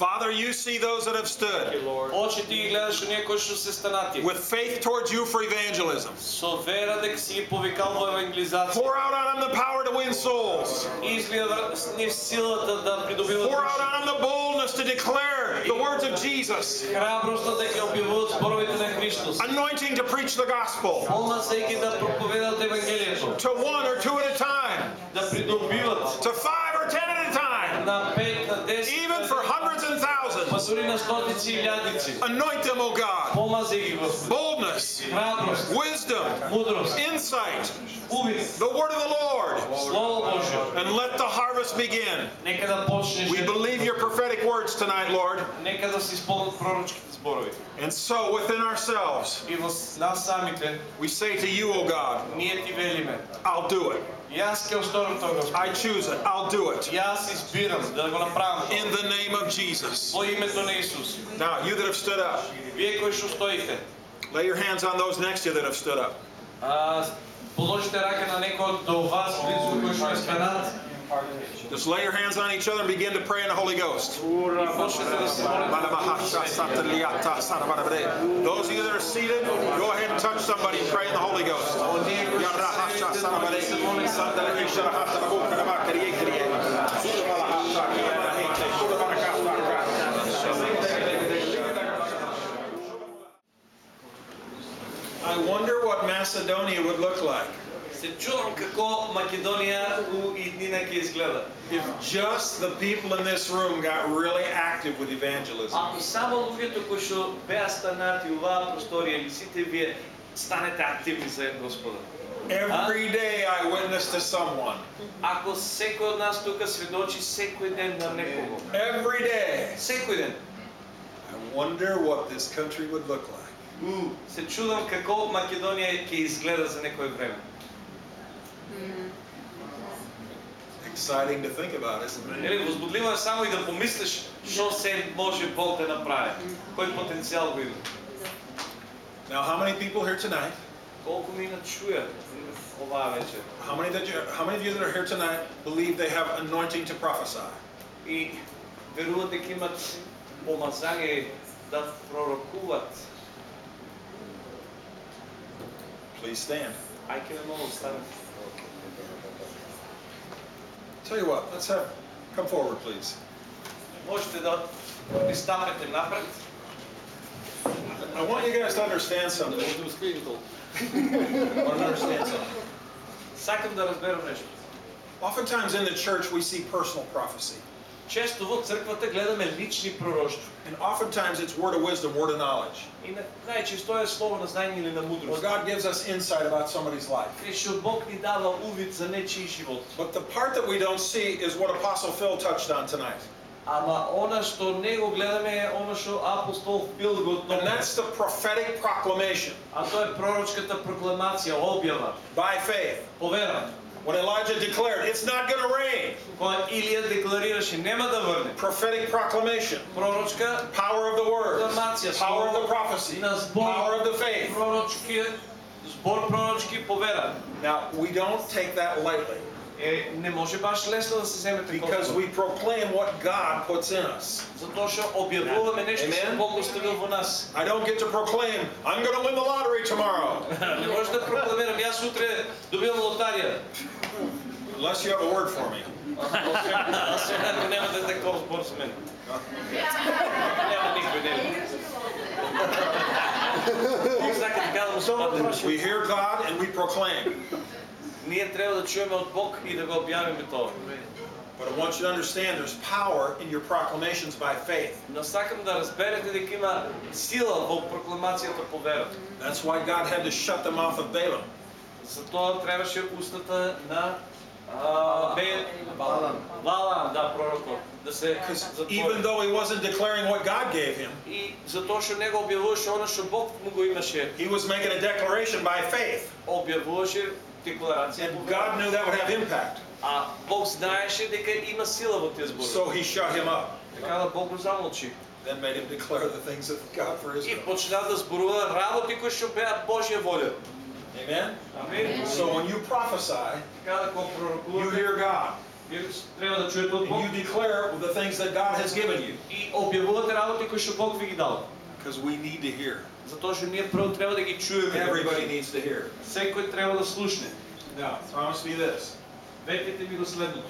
Father, you see those that have stood
Очите ги гледаш оние кои што се станати.
with faith towards you for evangelism.
Со вера дека си ги повикал во евангелизација.
Pour out on them the power to win souls.
И излива с нив силата да придобиват
Pour out
души.
on them the boldness to declare the words of Jesus.
Храброста да ги објавуваат зборовите на Христос.
Anointing to preach the gospel
Полна секи да проповедат евангелието.
to one or two at a time,
Да придобиват
to five or ten at a time,
на 5, на 10,
even for hundreds and thousands. Anoint them, O God. Boldness, wisdom, insight, the word of the Lord. And let the harvest begin. We believe your prophetic words tonight, Lord. And so within ourselves, we say to you, O God, I'll do it.
Јас ќе осторам тоа Господ.
I choose it. I'll do it.
Јас избирам да го направам тоа.
In the name of Jesus.
Во името на Исус.
Now, you that have stood up,
Вие кои што стоите,
lay your hands on those next to you that have stood up.
а, положите рака на некој до вас близко кој што е станат.
Just lay your hands on each other and begin to pray in the Holy Ghost. Those of you that are seated, go ahead and touch somebody and pray in the Holy Ghost. I wonder what Macedonia would look like.
Се чувам како Македонија у иднина ќе изгледа.
if just the people in this room got really active with evangelism.
Ако само луѓето кои што беа станати у оваа просторија или сите вие станете активни за Господа.
Every day I witness to someone.
Ако секој од нас тука сведочи секој ден на некого,
Every day.
секој ден,
I wonder what this country would look like.
у, се чудам како Македонија ќе изгледа за некое време.
Exciting to think about, isn't it?
Нели возбудливо е само и да помислиш што се може Бог да направи. Кој потенцијал го има.
Now, how many people here tonight?
Колку мина чуја оваа вечер.
How many that you, how many of you that are here tonight believe they have anointing to prophesy?
И веруват дека имат помазание да пророкуват.
Please stand.
Ајде ме молам станете.
Tell you what, let's have, come forward, please.
Можете да пристапете напред.
I want you guys to understand something. I want to understand something.
Сакам да разберам нешто.
Oftentimes in the church, we see personal prophecy.
Често во црквата гледаме лични пророштва.
And oftentimes it's word of wisdom, word of knowledge.
И на- најчесто е слово на знање или на
Where
мудрост.
God gives us insight about somebody's life.
Кај што Бог ни дава увид за нечiji живот.
But the part that we don't see is what Apostle Phil touched on tonight.
Ама она што не го гледаме е она што апостол Фил го
And
отнова.
that's the prophetic proclamation
А тоа е пророчката прокламација, објава,
by faith.
повера.
When Elijah declared, it's not going to rain,
Кога Илија декларираше нема да врне.
prophetic proclamation,
Пророчка
power of the word,
прокламација,
power of the
слово
prophecy,
на збор,
power of the faith.
пророчки, збор пророчки повера.
Now, we don't take that lightly
Е, не може баш лесно да се земе
because
такова.
we proclaim what God puts in us.
Затоа што објавуваме нешто што
Amen.
Бог оставил во нас.
I don't get to proclaim, I'm going to win the lottery tomorrow,
Не може да прокламирам, јас утре добивам лотарија.
unless you have a word for me.
А сега ако немате таков збор со мене. Нема никој, нема. Бог сака така да му се падне.
We hear God and we proclaim.
Ние трябва да чуеме од Бог и да го објавиме тоа.
But I want you to understand there's power in your proclamations by faith.
Но сакам да разберете дека има сила во прокламацијата по верата.
That's why God had to shut the mouth of Balaam.
Затоа требаше устата на а, Бе... Валаам, да, пророкот, да се
Even
затвори.
though he wasn't declaring what God gave him,
И затоа што него објавуваше она што Бог му го имаше,
he was making a declaration by faith.
објавуваше декларација
And
по
God
вера.
knew that would have impact.
А Бог знаеше дека има сила во тие зборови.
So he shut him up,
Така да Бог го замолчи.
then made him declare the things of God for
И
Israel.
почна да зборува работи кои што беа Божја волја.
Amen?
Амин.
So when you prophesy,
Така да кога
you
пророкувате,
hear God.
вие треба да чуете од
And
Бог
you declare the things that God has given you.
и објавувате работи кои што Бог ви ги дал.
Because we need to hear.
Затоа што ние прво треба да ги чуеме.
Everybody needs to hear.
Секој треба да слушне.
Now, promise me this.
Ветете ми го следното.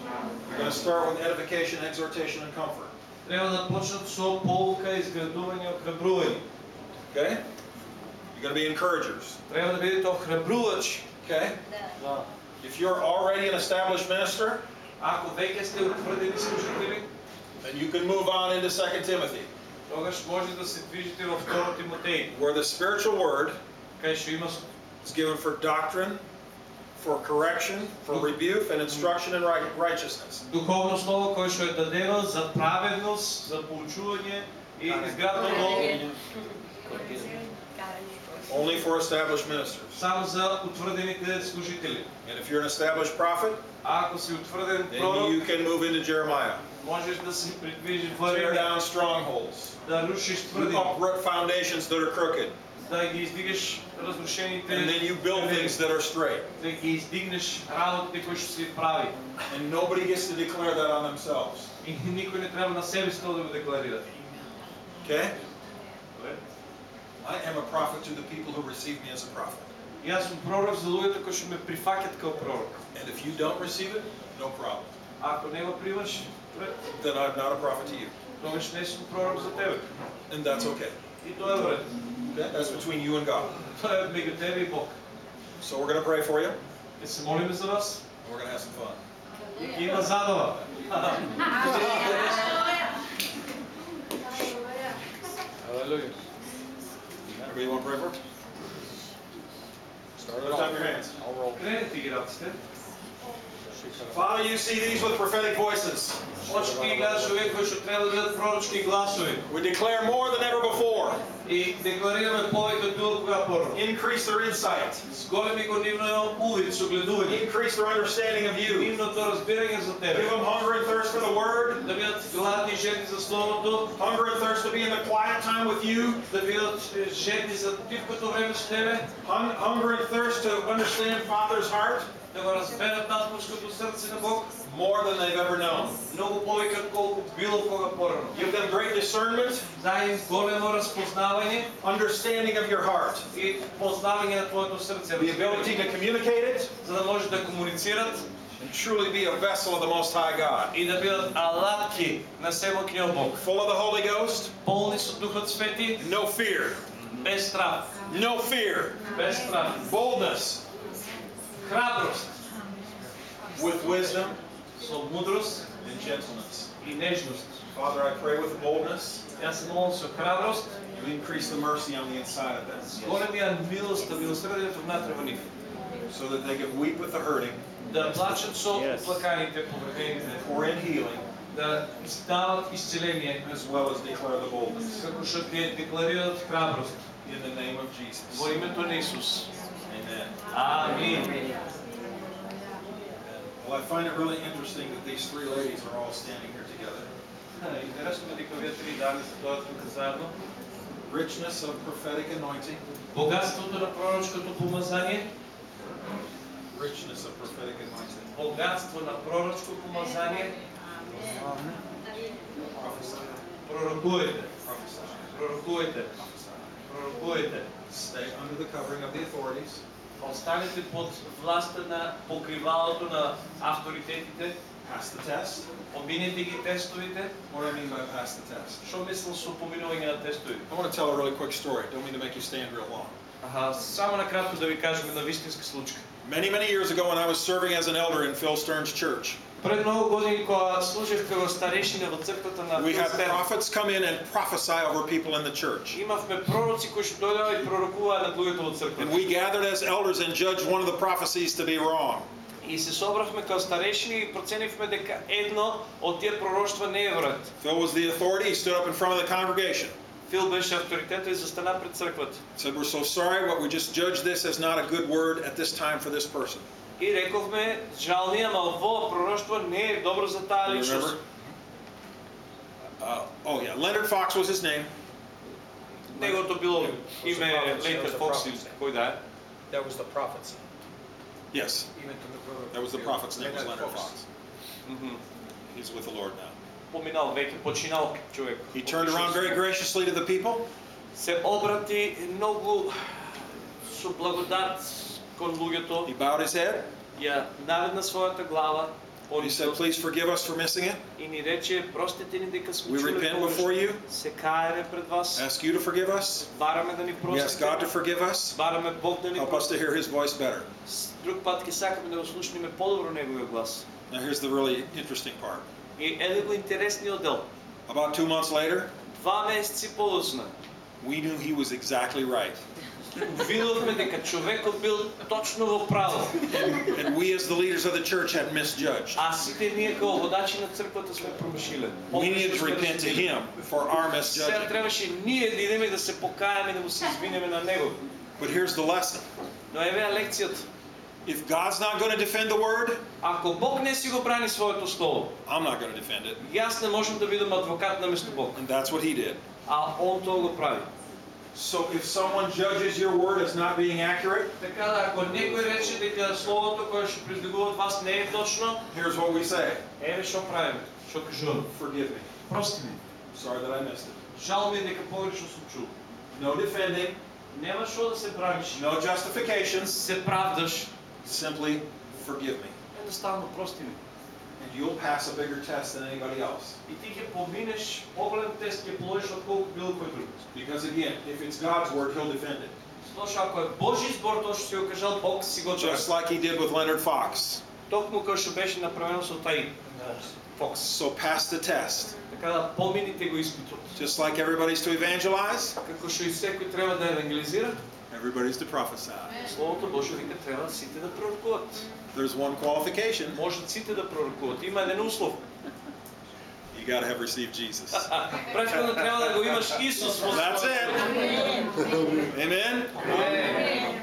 We're going to start with edification, exhortation, and comfort.
Треба да почнат со полука, изградување, охрабрување.
Okay? You're going to be encouragers.
Треба да бидете охрабрувачи.
Okay? If you're already an established minister,
Ако веќе сте утврдени служители,
then you can move on into 2 Timothy,
тогаш може да се движите во 2 Тимотеј,
where the spiritual word
кај што има
is given for doctrine, for correction, for rebuke, and instruction in right- righteousness.
духовно слово кое што е дадено за праведност, за поучување и изградно
Only for established ministers.
само за утврдените служители.
And if you're an established prophet,
А ако си утврден
then
пророк,
you can move into Jeremiah.
можеш да се придвижиш во
Tear
Еремија,
down strongholds.
да рушиш
You
тврдини,
uproot foundations that are crooked.
да ги издигаш разрушените,
And then you build things that are straight.
да ги издигнеш работите кои што си прави.
And nobody gets to declare that on themselves.
И никој не треба на себе си тоа да го декларира.
Okay? I am a prophet to the people who receive me as a prophet.
Јас сум пророк за луѓето кои што ме прифаќаат како пророк.
And if you don't receive it, no problem.
Ако не го примаш,
Then I'm not a prophet to you.
тогаш не сум пророк за тебе.
And that's okay.
И тоа е вред.
Okay? That's between you and God.
Тоа е меѓу тебе и Бог.
So we're going to pray for you.
Ќе се молиме за вас.
and We're going to have some fun.
И ќе има забава. Алелуја.
Everybody want to pray for? Start Lift up your hands.
Кренете ги раците.
Father, you see these with prophetic voices.
Очки ги гледаш овие кои што треба да бидат пророчки гласови.
We declare more than ever before.
И декларираме повеќе од било кога порно.
Increase their insight.
Зголеми го нивно увид, согледување.
Increase their understanding of you.
Нивното разбирање за
Give
тебе.
them hunger and thirst for the word.
Да бидат гладни и жедни за Словото,
Hunger and thirst to be in the quiet time with you.
да бидат жедни за тивкото време со тебе,
Hun- Hunger and thirst to understand Father's heart
да го разберат татковското срце на Бог,
more than they've ever known.
многу повеќе од колку било кога порано.
Give them great discernment,
Дај им големо разпознавање
understanding of your heart,
и познавање на твоето срце,
the ability to communicate it,
за да може да комуницират
and truly be a vessel of the Most High God.
и да бидат алатки на Семокниот Бог.
Full of the Holy Ghost,
Полни со Духот Свети,
no fear,
без страх,
no fear,
без страх,
boldness,
храброст,
with wisdom
со мудрост
and gentleness.
и нежност.
Father, I pray with boldness,
Јас се молам со храброст,
you increase the mercy on the inside of them,
големија милост, милосрдието внатре во нив.
so that they can weep with the hurting,
Да плачат со
Yes.
плаканите, повредените,
pour in healing,
да издават исцеление,
as well as declare the boldness.
како што ќе декларираат храброст.
In the name of Jesus.
Во името на Исус.
Amen.
Амин.
Well, I find it really interesting that these three ladies are all standing here together.
Интересно е дека овие три дами стојат тука заедно.
Richness of prophetic anointing,
Богатството на пророчкото помазание,
richness of prophetic anointing.
богатство на пророчко помазание,
Prophesy,
пророкуете,
prophesy,
пророкуете,
prophesy.
пророкуете.
Stay under the covering of the authorities.
Останете под властта на покривалото на авторитетите,
Pass the test.
поминете ги тестовите.
What do I mean by pass the test?
Што мислам со поминување на тестовите?
I want to tell a really quick story. Don't mean to make you stand real long.
Аха, само накратко да ви кажем една вистинска случка.
Many, many years ago when I was serving as an elder in Phil Stearns Church,
Пред многу години кога служев како старешина во црквата на
we had
Филстер,
prophets come in and prophesy over people in the church.
имавме пророци кои што дојдоа и пророкуваа над луѓето во
And
црквата.
we gathered as elders and judged one of the prophecies to be wrong.
И се собравме како старешини и проценивме дека едно од тие пророштва не е вред.
Phil was the authority. He stood up in front of the congregation.
Фил беше авторитет и застана пред црквата.
Said, We're so sorry, but we just judged this as not a good word at this time for this person.
И рековме, жал ни, ама ово пророштво не е добро за таа
You
личност.
remember? Uh, oh, yeah. Leonard Fox was his name.
Неговото било
Was the
име
prophet,
Лейтер
was the
Фокс
prophet.
или кој да е.
That was the prophet's.
Yes,
Even to the brother.
that was the prophet's name, was
Leonard
Leonard Fox.
Мгм.
He's with the Lord now.
Поминал веќе, починал човек.
He turned around very graciously to the people.
Се обрати многу со благодат кон луѓето,
He bowed his head.
ја наведна својата глава,
He said, Please forgive us for missing it.
и ни рече, простите ни дека сме
We
чуле
repent
погрешно.
before you.
Се каеме пред вас,
Ask you to forgive us.
бараме да ни
We ask God to
простите,
forgive us.
бараме Бог да ни
Help us to
прости.
hear his voice better.
Друг пат ќе сакаме да го слушнеме подобро неговиот глас.
Now, here's the really interesting part.
И еде го интересниот дел.
About two months later,
Два месеци подоцна,
we knew he was exactly right.
видовме дека човекот бил точно во право.
And we, as the leaders of the church, had misjudged.
А сите ние како водачи на црквата сме промишиле.
We needed to repent to him for our
Сега
misjudging.
требаше ние да идеме да се покаеме, да му се извинеме на него.
But here's the lesson
Но еве ја лекцијата.
if God's not going to defend the word,
Ако Бог не си го брани своето слово,
I'm not going to defend it.
јас не можам да бидам адвокат на место Бог.
And that's what he did.
А он тоа го прави.
So if someone judges your word as not being accurate,
Така да ако некој рече дека словото кое што произлегува од вас не е точно,
here's what we say
еве што правиме, што кажуваме.
Forgive me.
Прости ми.
Sorry that I missed it.
Жал ми е дека погрешно сум чул.
No defending,
Нема што да се браниш.
no justifications,
Се правдаш.
simply forgive me.
Едноставно прости ми.
And you'll pass a bigger test than anybody else.
И ти ќе поминеш поголем тест, ќе положиш отколку било кој друг.
Because again, if it's God's word, he'll defend it.
Зашто ако е Божи збор, тоа што си го кажал Бог си го
Just
прави.
like he did with Leonard Fox.
Токму како што беше направено со тај Фокс.
So pass the test.
Така да помините го испитот.
Just like everybody's to evangelize,
Како што и секој треба да евангелизира,
everybody's to prophesy.
Словото Божјо вика треба сите да пророкуват.
There's one qualification.
Можат сите да пророкуват. Има еден услов.
You got to have received Jesus.
Претходно треба да го имаш Исус во
That's
својот
it.
живот.
Amen?
Амен.